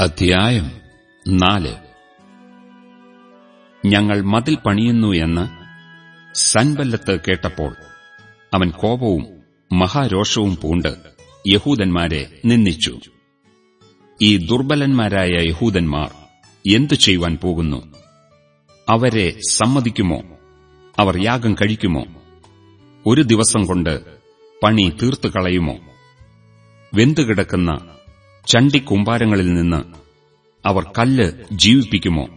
അധ്യായം നാല്. ഞങ്ങൾ മതിൽ പണിയുന്നു എന്ന് സൻബല്ലത്ത് കേട്ടപ്പോൾ അവൻ കോപവും മഹാരോഷവും പൂണ്ട് യഹൂദന്മാരെ നിന്ദിച്ചു. ഈ ദുർബലന്മാരായ യഹൂദന്മാർ എന്തു ചെയ്യുവാൻ പോകുന്നു? അവരെ സമ്മതിക്കുമോ? അവർ യാഗം കഴിക്കുമോ? ഒരു ദിവസം കൊണ്ട് പണി തീർത്തു കളയുമോ വെന്തുകിടക്കുന്ന ചണ്ടിക്കുമ്പാരങ്ങളിൽ നിന്ന് അവർ കല്ല് ജീവിപ്പിക്കുമോ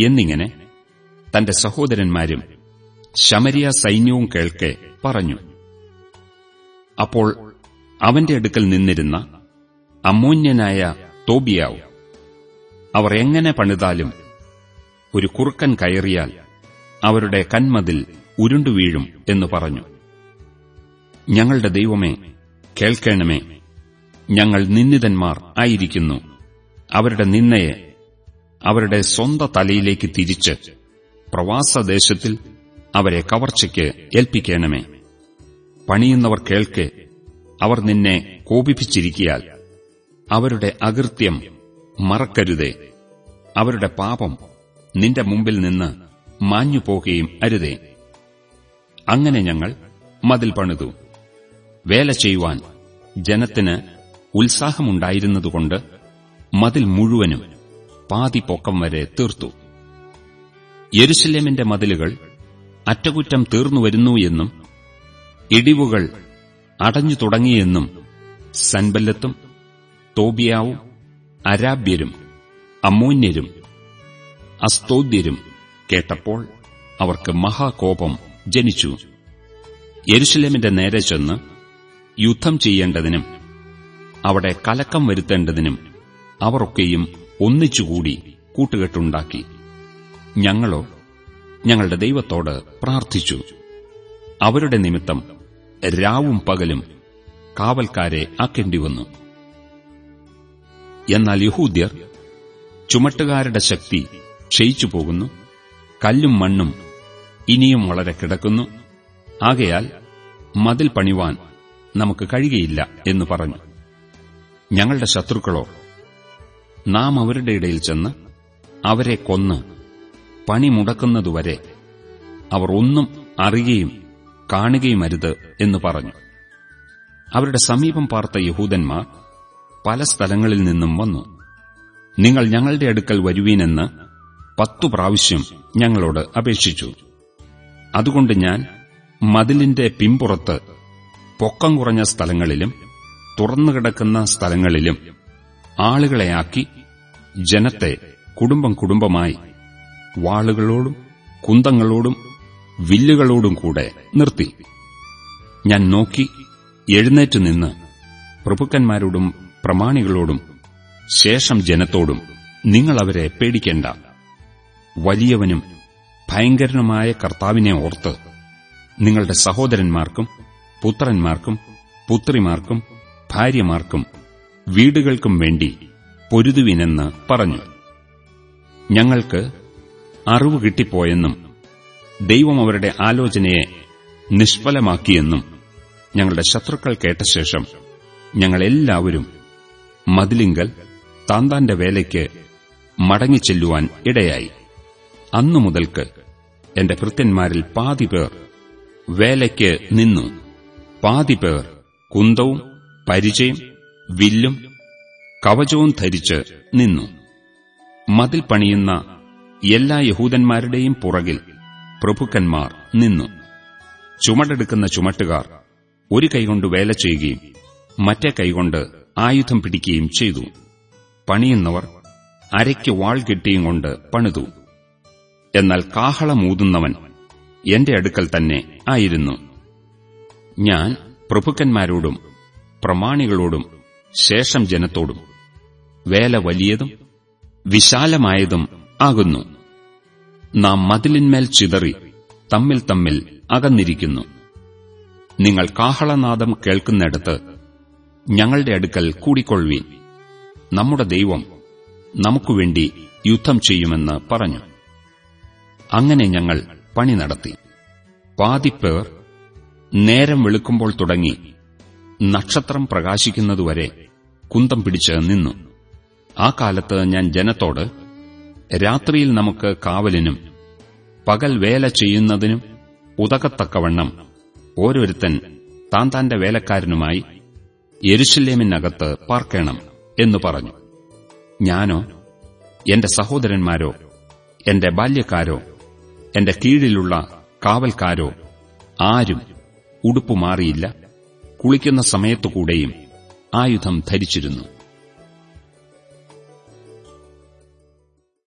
എന്നിങ്ങനെ തന്റെ സഹോദരന്മാരും ശമരിയ സൈന്യവും കേൾക്കെ പറഞ്ഞു. അപ്പോൾ അവന്റെ അടുക്കൽ നിന്നിരുന്ന അമോന്യനായ തോബിയാവ് അവർ എങ്ങനെ പണിതാലും ഒരു കുറുക്കൻ കയറിയാൽ അവരുടെ കന്മതിൽ ഉരുണ്ടുവീഴും എന്ന് പറഞ്ഞു. ഞങ്ങളുടെ ദൈവമേ കേൾക്കണമേ ഞങ്ങൾ നിന്ദിതന്മാർ ആയിരിക്കുന്നു. അവരുടെ നിന്നയെ അവരുടെ സ്വന്ത തലയിലേക്ക് തിരിച്ച് പ്രവാസദേശത്തിൽ അവരെ കവർച്ചയ്ക്ക് ഏൽപ്പിക്കണമേ. പണിയുന്നവർ കേൾക്കെ അവർ നിന്നെ കോപിപ്പിച്ചിരിക്കിയാൽ. അവരുടെ അകൃത്യം മറക്കരുതേ. അവരുടെ പാപം നിന്റെ മുമ്പിൽ നിന്ന് മാഞ്ഞുപോകുകയും അരുതേ. അങ്ങനെ ഞങ്ങൾ മതിൽ പണിതു. വേല ചെയ്യുവാൻ ജനത്തിന് ഉത്സാഹമുണ്ടായിരുന്നതുകൊണ്ട് മതിൽ മുഴുവനും പാതി പൊക്കം വരെ തീർത്തു. യരുസലേമിന്റെ മതിലുകൾ അറ്റകുറ്റം തീർന്നുവരുന്നു എന്നും ഇടിവുകൾ അടഞ്ഞു തുടങ്ങിയെന്നും സൻബല്ലത്തും തോബിയാവും അരാബ്യരും അമോന്യരും അസ്തോദ്യരും കേട്ടപ്പോൾ അവർക്ക് മഹാകോപം ജനിച്ചു. യെരുശലേമിന്റെ നേരെ ചെന്ന് യുദ്ധം ചെയ്യേണ്ടതിനും അവിടെ കലക്കം വരുത്തേണ്ടതിനും അവരൊക്കെയും ഒന്നിച്ചുകൂടി കൂട്ടുകെട്ടുണ്ടാക്കി. ഞങ്ങളോ ഞങ്ങളുടെ ദൈവത്തോട് പ്രാർത്ഥിച്ചു. അവരുടെ നിമിത്തം രാവും പകലും കാവൽക്കാരെ ആക്കേണ്ടി വന്നു. എന്നാൽ യഹൂദ്യർ ചുമട്ടുകാരുടെ ശക്തി ക്ഷയിച്ചു പോകുന്നു. കല്ലും മണ്ണും ഇനിയും വളരെ കിടക്കുന്നു. ആകയാൽ മതിൽ പണിവാൻ നമുക്ക് കഴിയുകയില്ല എന്ന് പറഞ്ഞു. ഞങ്ങളുടെ ശത്രുക്കളോ നാം അവരുടെ ഇടയിൽ ചെന്ന് അവരെ കൊന്ന് പണി മുടക്കുന്നതുവരെ അവർ ഒന്നും അറിയുകയും കാണുകയുമരുത് എന്ന് പറഞ്ഞു. അവരുടെ സമീപം പാർത്ത യഹൂദന്മാർ പല സ്ഥലങ്ങളിൽ നിന്നും വന്നു. നിങ്ങൾ ഞങ്ങളുടെ അടുക്കൽ വരുവീനെന്ന് പത്തു പ്രാവശ്യം ഞങ്ങളോട് അപേക്ഷിച്ചു. അതുകൊണ്ട് ഞാൻ മതിലിന്റെ പിമ്പുറത്ത് പൊക്കം കുറഞ്ഞ സ്ഥലങ്ങളിലും തുറന്നുകിടക്കുന്ന സ്ഥലങ്ങളിലും ആളുകളെയാക്കി ജനത്തെ കുടുംബം കുടുംബമായി വാളുകളോടും കുന്തങ്ങളോടും വില്ലുകളോടും കൂടെ നിർത്തി. ഞാൻ നോക്കി എഴുന്നേറ്റ് നിന്ന് പ്രഭുക്കന്മാരോടും പ്രമാണികളോടും ശേഷം ജനത്തോടും നിങ്ങളവരെ പേടിക്കേണ്ട. വലിയവനും ഭയങ്കരനുമായ കർത്താവിനെ ഓർത്ത് നിങ്ങളുടെ സഹോദരന്മാർക്കും പുത്രന്മാർക്കും പുത്രിമാർക്കും ഭാര്യമാർക്കും വീടുകൾക്കും വേണ്ടി പൊരുതുവിനെന്ന് പറഞ്ഞു. ഞങ്ങൾക്ക് അറിവ് കിട്ടിപ്പോയെന്നും ദൈവം അവരുടെ ആലോചനയെ നിഷ്ഫലമാക്കിയെന്നും ഞങ്ങളുടെ ശത്രുക്കൾ കേട്ട ശേഷം ഞങ്ങളെല്ലാവരും മതിലിങ്കൽ താന്താന്റെ വേലയ്ക്ക് മടങ്ങിച്ചെല്ലുവാൻ ഇടയായി. അന്നു മുതൽക്ക് എന്റെ കൃത്യന്മാരിൽ പാതി പേർ വേലയ്ക്ക് നിന്നു. പാതി പേർ കുന്തവും പരിചയം വില്ലും കവചവും ധരിച്ച് നിന്നു. മതിൽ പണിയുന്ന എല്ലാ യഹൂദന്മാരുടെയും പുറകിൽ പ്രഭുക്കന്മാർ നിന്നു. ചുമടെടുക്കുന്ന ചുമട്ടുകാർ ഒരു കൈകൊണ്ട് വേല ചെയ്യുകയും മറ്റേ കൈകൊണ്ട് ആയുധം പിടിക്കുകയും ചെയ്തു. പണിയുന്നവർ അരയ്ക്ക് വാൾ കെട്ടിയും കൊണ്ട് പണിതു. എന്നാൽ കാഹളമൂതുന്നവൻ എന്റെ അടുക്കൽ തന്നെ ആയിരുന്നു. ഞാൻ പ്രഭുക്കന്മാരോടും പ്രമാണികളോടും ശേഷം ജനത്തോടും വേല വലിയതും വിശാലമായതും ആകുന്നു. നാം മതിലിന്മേൽ ചിതറി തമ്മിൽ തമ്മിൽ അകന്നിരിക്കുന്നു. നിങ്ങൾ കാഹളനാദം കേൾക്കുന്നിടത്ത് ഞങ്ങളുടെ അടുക്കൽ കൂടിക്കൊള്ളുവീൻ. നമ്മുടെ ദൈവം നമുക്കുവേണ്ടി യുദ്ധം ചെയ്യുമെന്ന് പറഞ്ഞു. അങ്ങനെ ഞങ്ങൾ പണി നടത്തി. പാതിപ്പേർ നേരം വെളുക്കുമ്പോൾ തുടങ്ങി നക്ഷത്രം പ്രകാശിക്കുന്നതുവരെ കുന്തം പിടിച്ച് നിന്നു. ആ കാലത്ത് ഞാൻ ജനത്തോട് രാത്രിയിൽ നമുക്ക് കാവലിനും പകൽ വേല ചെയ്യുന്നതിനും ഉതകത്തക്കവണ്ണം ഓരോരുത്തൻ താൻ താന്റെ വേലക്കാരനുമായി യെരുശല്യേമിനകത്ത് പാർക്കണം എന്നു പറഞ്ഞു. ഞാനോ എന്റെ സഹോദരന്മാരോ എന്റെ ബാല്യക്കാരോ എന്റെ കീഴിലുള്ള കാവൽക്കാരോ ആരും ഉടുപ്പുമാറിയില്ല. കുളിക്കുന്ന സമയത്തുകൂടെയും ആയുധം ധരിച്ചിരുന്നു.